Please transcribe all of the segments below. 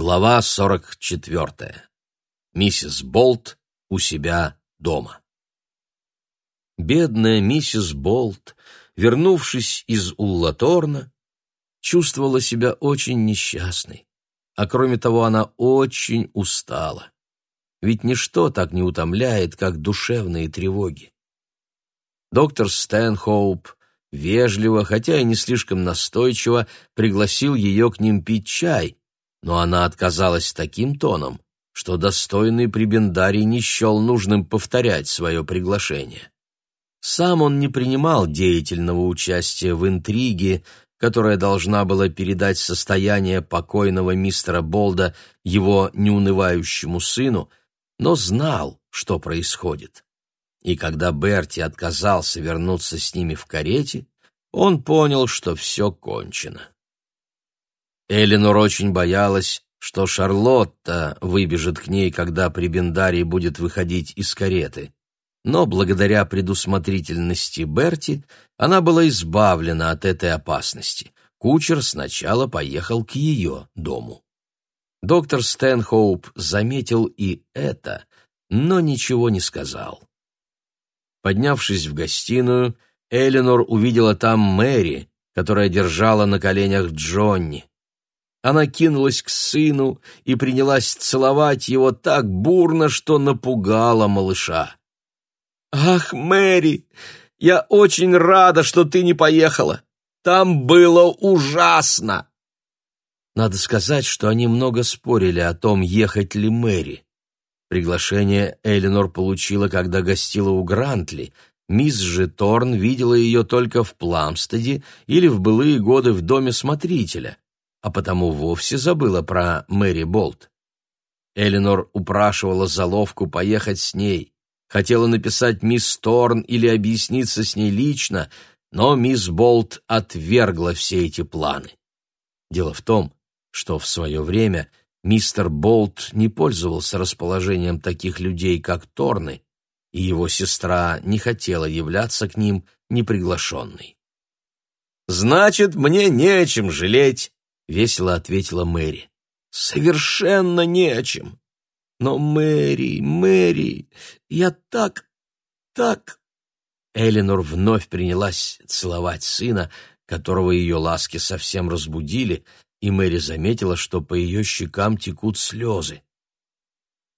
Глава 44. Миссис Болт у себя дома. Бедная миссис Болт, вернувшись из Уллаторна, чувствовала себя очень несчастной, а кроме того она очень устала. Ведь ничто так не утомляет, как душевные тревоги. Доктор Стэнхоуп вежливо, хотя и не слишком настойчиво, пригласил ее к ним пить чай, но она отказалась таким тоном, что достойный прибендарий не счел нужным повторять свое приглашение. Сам он не принимал деятельного участия в интриге, которая должна была передать состояние покойного мистера Болда его неунывающему сыну, но знал, что происходит. И когда Берти отказался вернуться с ними в карете, он понял, что все кончено. Эленор очень боялась, что Шарлотта выбежит к ней, когда Прибендарий будет выходить из кареты. Но благодаря предусмотрительности Берти она была избавлена от этой опасности. Кучер сначала поехал к ее дому. Доктор Стэнхоуп заметил и это, но ничего не сказал. Поднявшись в гостиную, Эленор увидела там Мэри, которая держала на коленях Джонни. Она кинулась к сыну и принялась целовать его так бурно, что напугала малыша. «Ах, Мэри, я очень рада, что ты не поехала. Там было ужасно!» Надо сказать, что они много спорили о том, ехать ли Мэри. Приглашение Эленор получила, когда гостила у Грантли. Мисс же Торн видела ее только в Пламстеде или в былые годы в доме смотрителя а потому вовсе забыла про Мэри Болт. Эленор упрашивала заловку поехать с ней, хотела написать мисс Торн или объясниться с ней лично, но мисс Болт отвергла все эти планы. Дело в том, что в свое время мистер Болт не пользовался расположением таких людей, как Торны, и его сестра не хотела являться к ним неприглашенной. «Значит, мне не о чем жалеть», — весело ответила Мэри. «Совершенно не о чем. Но, Мэри, Мэри, я так, так...» Эленор вновь принялась целовать сына, которого ее ласки совсем разбудили, и Мэри заметила, что по ее щекам текут слезы.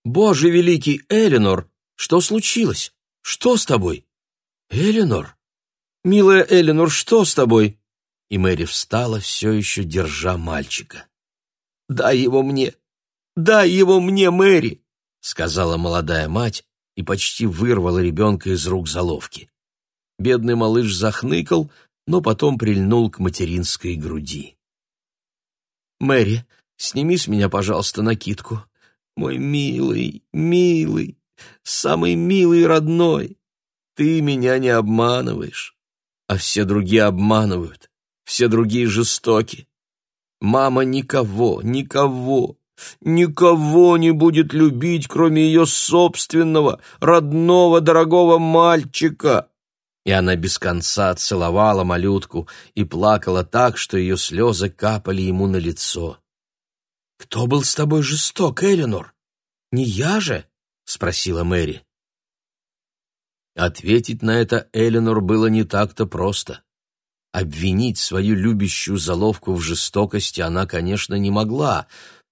«Боже великий, Эленор, что случилось? Что с тобой?» «Эленор? Милая Эленор, что с тобой?» И Мэри встала, все еще держа мальчика. «Дай его мне! Дай его мне, Мэри!» — сказала молодая мать и почти вырвала ребенка из рук заловки. Бедный малыш захныкал, но потом прильнул к материнской груди. «Мэри, сними с меня, пожалуйста, накидку. Мой милый, милый, самый милый родной, ты меня не обманываешь, а все другие обманывают все другие жестоки. Мама никого, никого, никого не будет любить, кроме ее собственного, родного, дорогого мальчика. И она без конца целовала малютку и плакала так, что ее слезы капали ему на лицо. «Кто был с тобой жесток, Эленор? Не я же?» — спросила Мэри. Ответить на это Эленор было не так-то просто. Обвинить свою любящую заловку в жестокости она, конечно, не могла,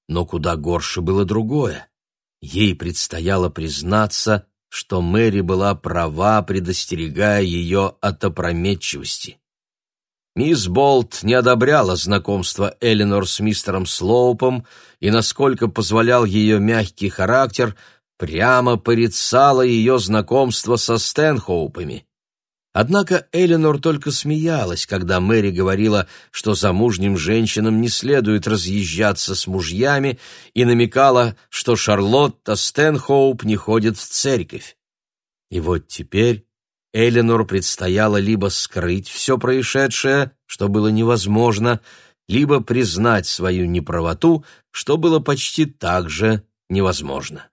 но куда горше было другое. Ей предстояло признаться, что Мэри была права, предостерегая ее от опрометчивости. Мисс Болт не одобряла знакомство Эленор с мистером Слоупом и, насколько позволял ее мягкий характер, прямо порицала ее знакомство со Стэнхоупами. Однако Эленор только смеялась, когда Мэри говорила, что замужним женщинам не следует разъезжаться с мужьями, и намекала, что Шарлотта Стэнхоуп не ходит в церковь. И вот теперь Эленор предстояло либо скрыть все происшедшее, что было невозможно, либо признать свою неправоту, что было почти так же невозможно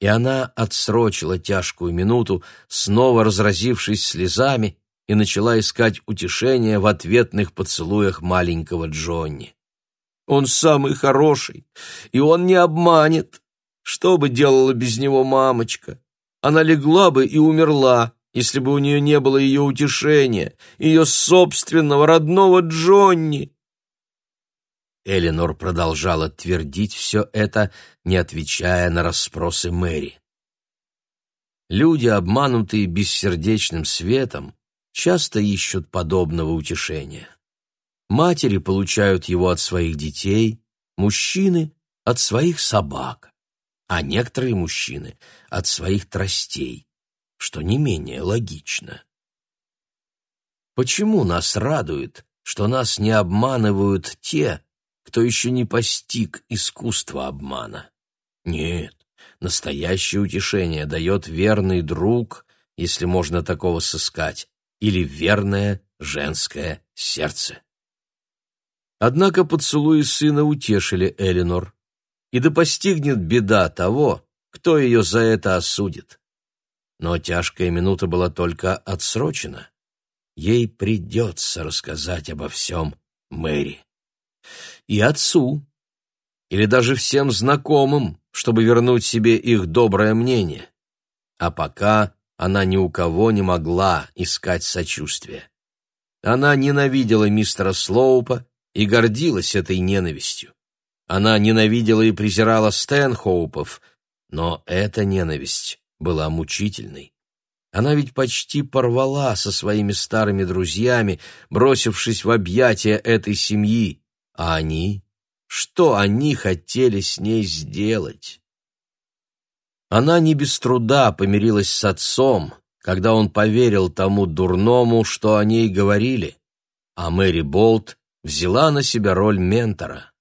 и она отсрочила тяжкую минуту, снова разразившись слезами, и начала искать утешения в ответных поцелуях маленького Джонни. Он самый хороший, и он не обманет. Что бы делала без него мамочка? Она легла бы и умерла, если бы у нее не было ее утешения, ее собственного родного Джонни. Эленор продолжала твердить все это, не отвечая на расспросы Мэри. Люди, обманутые бессердечным светом, часто ищут подобного утешения. Матери получают его от своих детей, мужчины — от своих собак, а некоторые мужчины — от своих тростей что не менее логично. Почему нас радует, что нас не обманывают те, кто еще не постиг искусство обмана? Нет, настоящее утешение дает верный друг, если можно такого сыскать, или верное женское сердце. Однако поцелуи сына утешили Элинор, и да постигнет беда того, кто ее за это осудит. Но тяжкая минута была только отсрочена. Ей придется рассказать обо всем Мэри. И отцу, или даже всем знакомым, чтобы вернуть себе их доброе мнение. А пока она ни у кого не могла искать сочувствия. Она ненавидела мистера Слоупа и гордилась этой ненавистью. Она ненавидела и презирала Стэнхоупов, но эта ненависть была мучительной. Она ведь почти порвала со своими старыми друзьями, бросившись в объятия этой семьи. А они? Что они хотели с ней сделать? Она не без труда помирилась с отцом, когда он поверил тому дурному, что о ней говорили, а Мэри Болт взяла на себя роль ментора.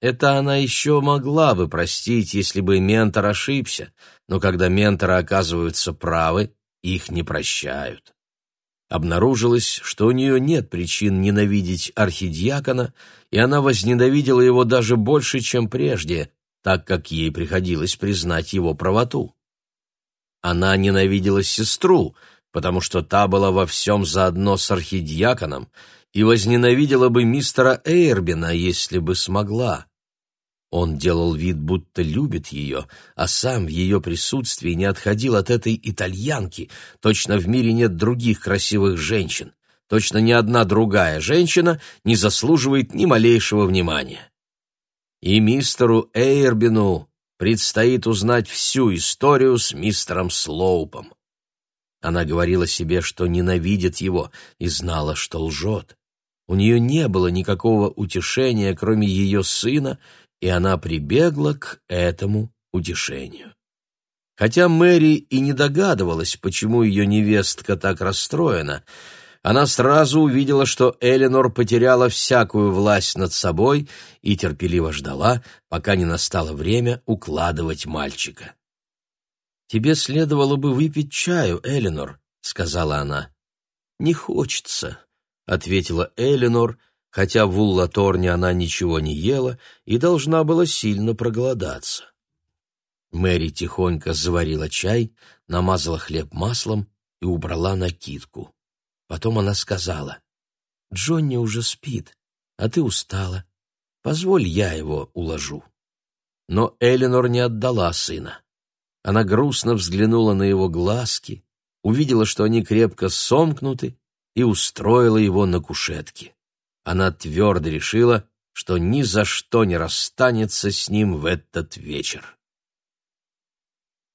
Это она еще могла бы простить, если бы ментор ошибся, но когда менторы оказываются правы, их не прощают. Обнаружилось, что у нее нет причин ненавидеть архидиакона, и она возненавидела его даже больше, чем прежде, так как ей приходилось признать его правоту. Она ненавидела сестру, потому что та была во всем заодно с архидиаконом, и возненавидела бы мистера Эйрбина, если бы смогла. Он делал вид, будто любит ее, а сам в ее присутствии не отходил от этой итальянки. Точно в мире нет других красивых женщин. Точно ни одна другая женщина не заслуживает ни малейшего внимания. И мистеру Эйрбину предстоит узнать всю историю с мистером Слоупом. Она говорила себе, что ненавидит его, и знала, что лжет. У нее не было никакого утешения, кроме ее сына — и она прибегла к этому утешению. Хотя Мэри и не догадывалась, почему ее невестка так расстроена, она сразу увидела, что Эленор потеряла всякую власть над собой и терпеливо ждала, пока не настало время укладывать мальчика. «Тебе следовало бы выпить чаю, Эленор», — сказала она. «Не хочется», — ответила Эленор, — хотя в Уллаторне она ничего не ела и должна была сильно проголодаться. Мэри тихонько заварила чай, намазала хлеб маслом и убрала накидку. Потом она сказала, «Джонни уже спит, а ты устала. Позволь, я его уложу». Но Эленор не отдала сына. Она грустно взглянула на его глазки, увидела, что они крепко сомкнуты, и устроила его на кушетке. Она твердо решила, что ни за что не расстанется с ним в этот вечер.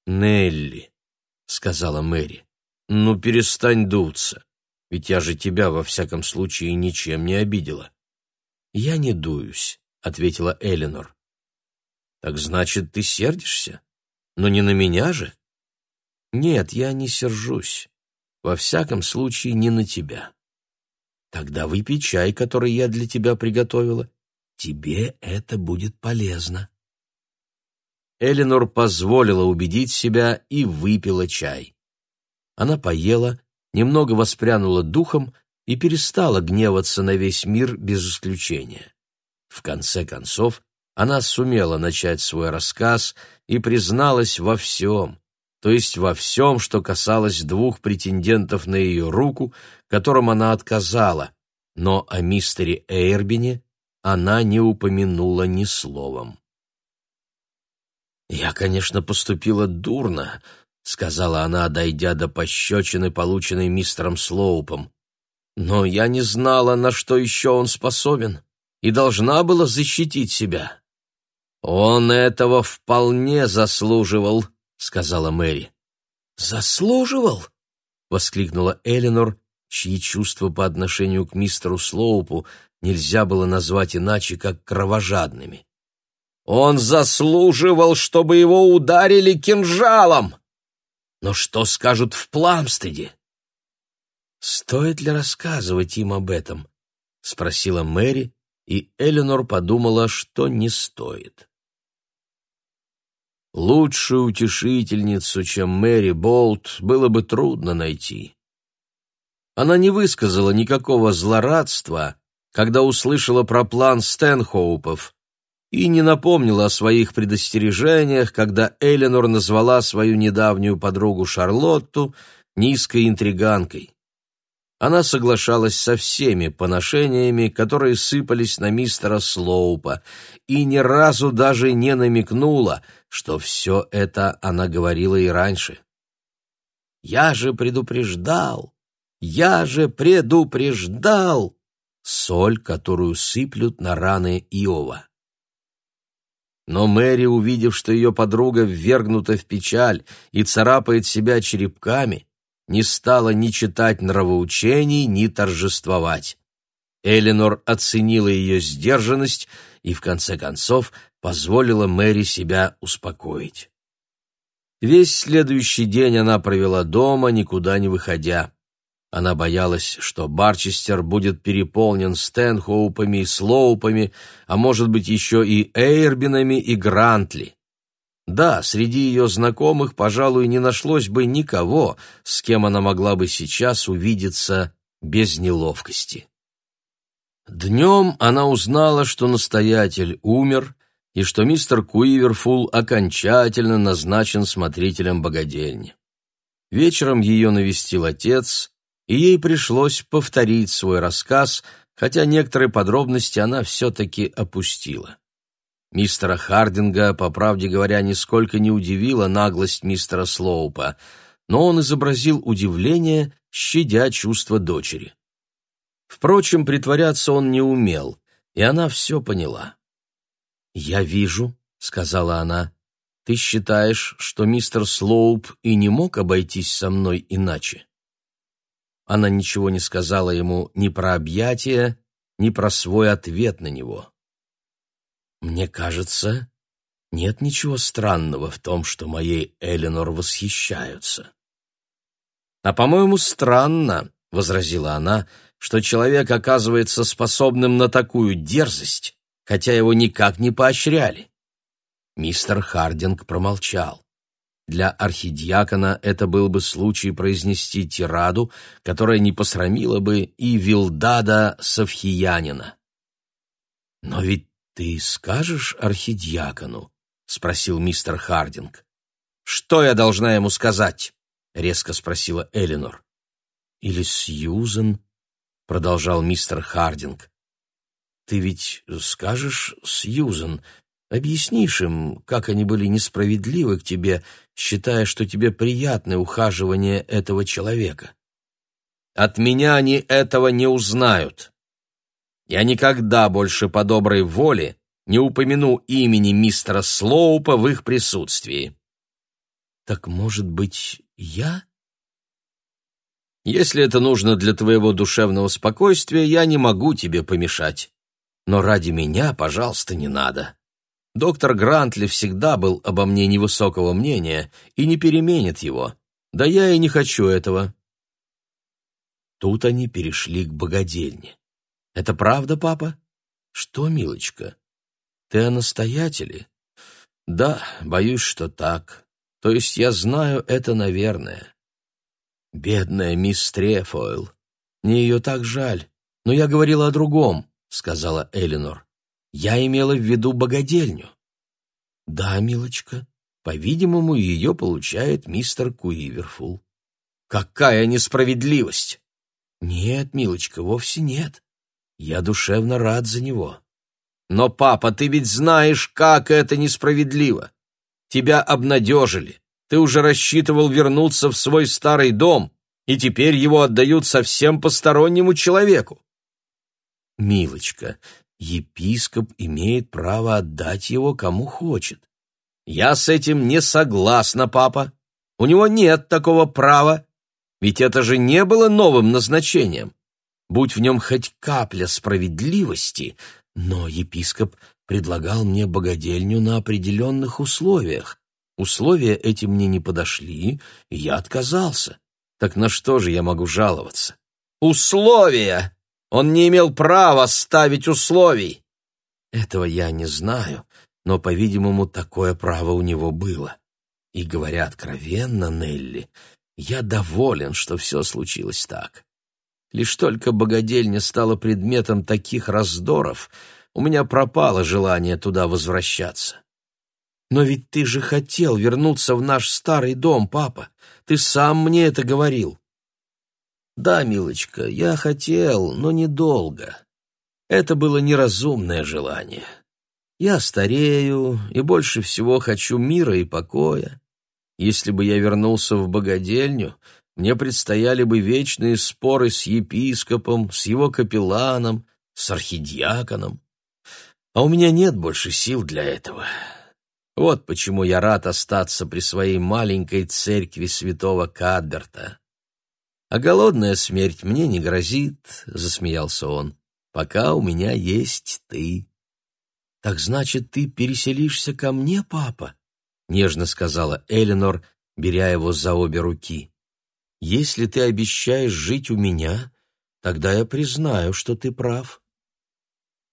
«Нелли», — сказала Мэри, — «ну перестань дуться, ведь я же тебя во всяком случае ничем не обидела». «Я не дуюсь», — ответила Эленор. «Так значит, ты сердишься? Но не на меня же?» «Нет, я не сержусь. Во всяком случае, не на тебя». Тогда выпей чай, который я для тебя приготовила. Тебе это будет полезно. Эленор позволила убедить себя и выпила чай. Она поела, немного воспрянула духом и перестала гневаться на весь мир без исключения. В конце концов, она сумела начать свой рассказ и призналась во всем, то есть во всем, что касалось двух претендентов на ее руку, которым она отказала, но о мистере Эйрбине она не упомянула ни словом. «Я, конечно, поступила дурно», — сказала она, дойдя до пощечины, полученной мистером Слоупом. «Но я не знала, на что еще он способен, и должна была защитить себя». «Он этого вполне заслуживал», — сказала Мэри. «Заслуживал?» — воскликнула Эленор, чьи чувства по отношению к мистеру Слоупу нельзя было назвать иначе, как кровожадными. Он заслуживал, чтобы его ударили кинжалом. Но что скажут в Пламстеде? Стоит ли рассказывать им об этом? спросила Мэри, и Эленор подумала, что не стоит. Лучшую утешительницу, чем Мэри Болт, было бы трудно найти. Она не высказала никакого злорадства, когда услышала про план Стэнхоупов, и не напомнила о своих предостережениях, когда Эленор назвала свою недавнюю подругу Шарлотту низкой интриганкой. Она соглашалась со всеми поношениями, которые сыпались на мистера Слоупа, и ни разу даже не намекнула, что все это она говорила и раньше. «Я же предупреждал! Я же предупреждал!» Соль, которую сыплют на раны Иова. Но Мэри, увидев, что ее подруга ввергнута в печаль и царапает себя черепками, не стала ни читать нравоучений, ни торжествовать. Эленор оценила ее сдержанность и, в конце концов, позволила Мэри себя успокоить. Весь следующий день она провела дома, никуда не выходя. Она боялась, что Барчестер будет переполнен Стэнхоупами и Слоупами, а может быть еще и Эйрбинами и Грантли. Да, среди ее знакомых, пожалуй, не нашлось бы никого, с кем она могла бы сейчас увидеться без неловкости. Днем она узнала, что настоятель умер и что мистер Куиверфул окончательно назначен смотрителем богадельни. Вечером ее навестил отец, и ей пришлось повторить свой рассказ, хотя некоторые подробности она все-таки опустила. Мистера Хардинга, по правде говоря, нисколько не удивила наглость мистера Слоупа, но он изобразил удивление, щадя чувства дочери. Впрочем, притворяться он не умел, и она все поняла. «Я вижу», — сказала она, — «ты считаешь, что мистер Слоуп и не мог обойтись со мной иначе?» Она ничего не сказала ему ни про объятия, ни про свой ответ на него. «Мне кажется, нет ничего странного в том, что моей Эленор восхищаются». «А, по-моему, странно», — возразила она, — «что человек оказывается способным на такую дерзость, хотя его никак не поощряли». Мистер Хардинг промолчал. Для архидиакона это был бы случай произнести тираду, которая не посрамила бы и Вилдада Савхиянина. «Но ведь ты скажешь архидиакону?» — спросил мистер Хардинг. «Что я должна ему сказать?» — резко спросила Элинор. «Или Сьюзен?» — продолжал мистер Хардинг. «Ты ведь скажешь Сьюзен, Объяснишь им, как они были несправедливы к тебе, считая, что тебе приятно ухаживание этого человека. От меня они этого не узнают. Я никогда больше по доброй воле не упомяну имени мистера Слоупа в их присутствии. Так, может быть, я? Если это нужно для твоего душевного спокойствия, я не могу тебе помешать. Но ради меня, пожалуйста, не надо. Доктор Грантли всегда был обо мне невысокого мнения и не переменит его. Да я и не хочу этого. Тут они перешли к богадельне. Это правда, папа? Что, милочка? Ты о настоятеле? Да, боюсь, что так. То есть я знаю это, наверное. Бедная мисс Трефойл. Мне ее так жаль. Но я говорила о другом, сказала Элинор. Я имела в виду богадельню. Да, милочка, по-видимому, ее получает мистер Куиверфул. Какая несправедливость! Нет, милочка, вовсе нет. Я душевно рад за него. Но, папа, ты ведь знаешь, как это несправедливо. Тебя обнадежили. Ты уже рассчитывал вернуться в свой старый дом, и теперь его отдают совсем постороннему человеку. Милочка, епископ имеет право отдать его кому хочет. Я с этим не согласна, папа. У него нет такого права, ведь это же не было новым назначением. Будь в нем хоть капля справедливости, но епископ предлагал мне богадельню на определенных условиях. Условия эти мне не подошли, и я отказался. Так на что же я могу жаловаться? Условия! Он не имел права ставить условий. Этого я не знаю, но, по-видимому, такое право у него было. И, говоря откровенно, Нелли, я доволен, что все случилось так. Лишь только богадельня стала предметом таких раздоров, у меня пропало желание туда возвращаться. Но ведь ты же хотел вернуться в наш старый дом, папа. Ты сам мне это говорил. Да, милочка, я хотел, но недолго. Это было неразумное желание. Я старею и больше всего хочу мира и покоя. Если бы я вернулся в богадельню, мне предстояли бы вечные споры с епископом, с его капелланом, с архидиаконом. А у меня нет больше сил для этого. Вот почему я рад остаться при своей маленькой церкви святого Кадберта. А голодная смерть мне не грозит, — засмеялся он, — пока у меня есть ты. Так значит, ты переселишься ко мне, папа? — нежно сказала Эленор, беря его за обе руки. «Если ты обещаешь жить у меня, тогда я признаю, что ты прав».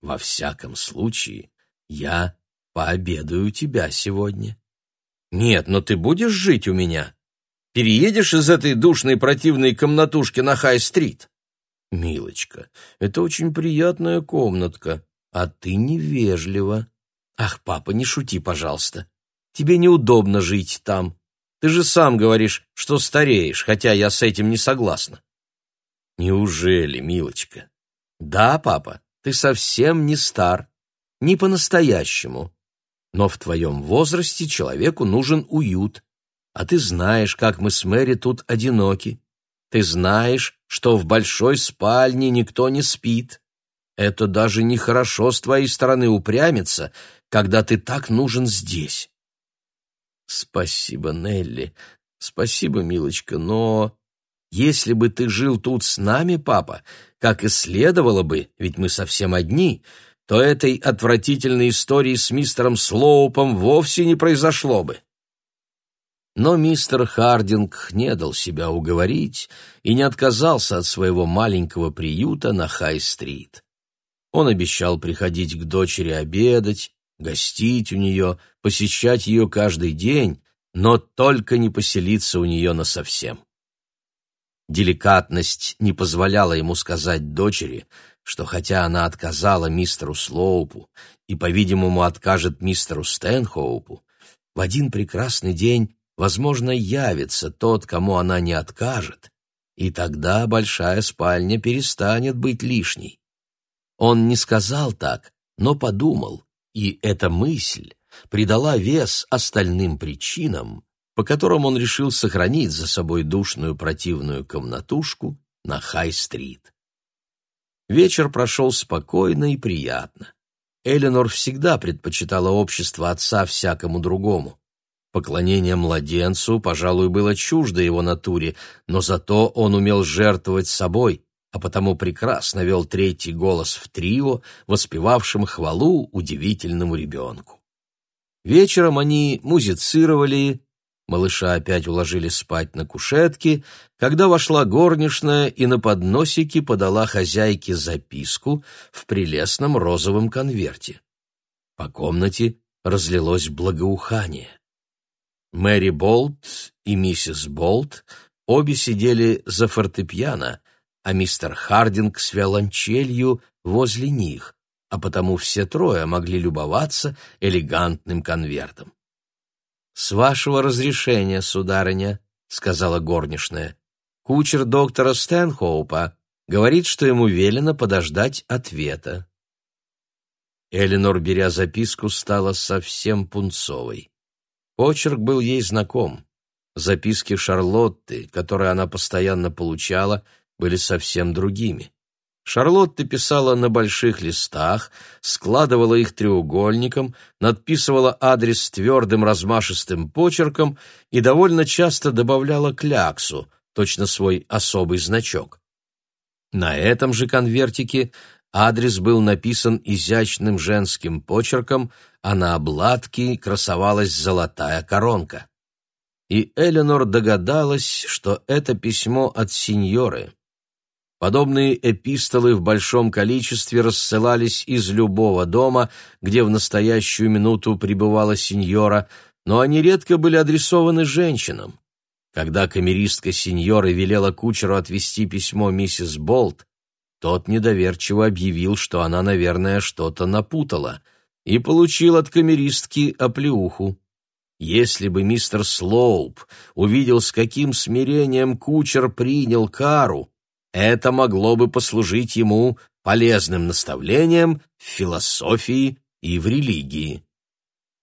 «Во всяком случае, я пообедаю у тебя сегодня». «Нет, но ты будешь жить у меня. Переедешь из этой душной противной комнатушки на Хай-стрит?» «Милочка, это очень приятная комнатка, а ты невежлива». «Ах, папа, не шути, пожалуйста. Тебе неудобно жить там. Ты же сам говоришь, что стареешь, хотя я с этим не согласна. Неужели, милочка? Да, папа, ты совсем не стар. Не по-настоящему. Но в твоем возрасте человеку нужен уют. А ты знаешь, как мы с Мэри тут одиноки. Ты знаешь, что в большой спальне никто не спит. Это даже нехорошо с твоей стороны упрямиться, когда ты так нужен здесь. Спасибо, Нелли. Спасибо, милочка, но если бы ты жил тут с нами, папа, как и следовало бы, ведь мы совсем одни, то этой отвратительной истории с мистером Слоупом вовсе не произошло бы. Но мистер Хардинг не дал себя уговорить и не отказался от своего маленького приюта на Хай-стрит. Он обещал приходить к дочери обедать, гостить у нее, посещать ее каждый день, но только не поселиться у нее насовсем. Деликатность не позволяла ему сказать дочери, что хотя она отказала мистеру Слоупу и, по-видимому, откажет мистеру Стэнхоупу, в один прекрасный день, возможно, явится тот, кому она не откажет, и тогда большая спальня перестанет быть лишней. Он не сказал так, но подумал, и эта мысль придала вес остальным причинам, по которым он решил сохранить за собой душную противную комнатушку на Хай-стрит. Вечер прошел спокойно и приятно. Эленор всегда предпочитала общество отца всякому другому. Поклонение младенцу, пожалуй, было чуждо его натуре, но зато он умел жертвовать собой, а потому прекрасно вел третий голос в трио, воспевавшем хвалу удивительному ребенку. Вечером они музицировали, малыша опять уложили спать на кушетке, когда вошла горничная и на подносике подала хозяйке записку в прелестном розовом конверте. По комнате разлилось благоухание. Мэри Болт и миссис Болт обе сидели за фортепиано, а мистер Хардинг с виолончелью возле них, а потому все трое могли любоваться элегантным конвертом. «С вашего разрешения, сударыня», — сказала горничная, — «кучер доктора Стэнхоупа говорит, что ему велено подождать ответа». Эленор, беря записку, стала совсем пунцовой. Почерк был ей знаком. Записки Шарлотты, которые она постоянно получала, были совсем другими. Шарлотта писала на больших листах, складывала их треугольником, надписывала адрес твердым размашистым почерком и довольно часто добавляла кляксу, точно свой особый значок. На этом же конвертике адрес был написан изящным женским почерком, а на обладке красовалась золотая коронка. И Эленор догадалась, что это письмо от сеньоры. Подобные эпистолы в большом количестве рассылались из любого дома, где в настоящую минуту пребывала сеньора, но они редко были адресованы женщинам. Когда камеристка сеньоры велела кучеру отвезти письмо миссис Болт, тот недоверчиво объявил, что она, наверное, что-то напутала, и получил от камеристки оплеуху. Если бы мистер Слоуп увидел, с каким смирением кучер принял кару, это могло бы послужить ему полезным наставлением в философии и в религии.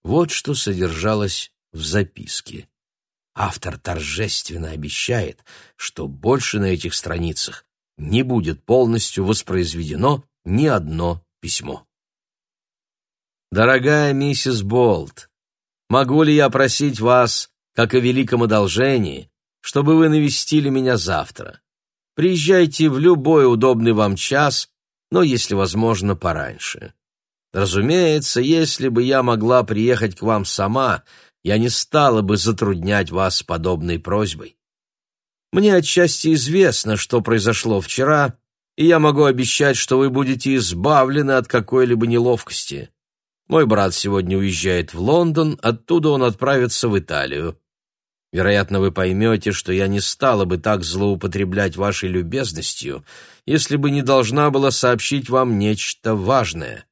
Вот что содержалось в записке. Автор торжественно обещает, что больше на этих страницах не будет полностью воспроизведено ни одно письмо. Дорогая миссис Болт, могу ли я просить вас, как о великом одолжении, чтобы вы навестили меня завтра? Приезжайте в любой удобный вам час, но, если возможно, пораньше. Разумеется, если бы я могла приехать к вам сама, я не стала бы затруднять вас подобной просьбой. Мне отчасти известно, что произошло вчера, и я могу обещать, что вы будете избавлены от какой-либо неловкости. Мой брат сегодня уезжает в Лондон, оттуда он отправится в Италию. Вероятно, вы поймете, что я не стала бы так злоупотреблять вашей любезностью, если бы не должна была сообщить вам нечто важное.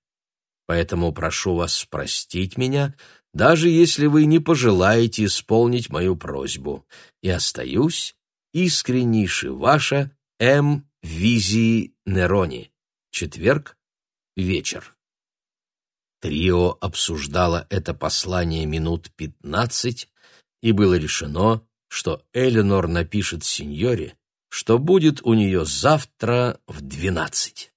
Поэтому прошу вас простить меня, даже если вы не пожелаете исполнить мою просьбу, и остаюсь искреннейше ваша М. Визии Нерони. Четверг, вечер. Трио обсуждало это послание минут пятнадцать, и было решено, что Эленор напишет сеньоре, что будет у нее завтра в двенадцать.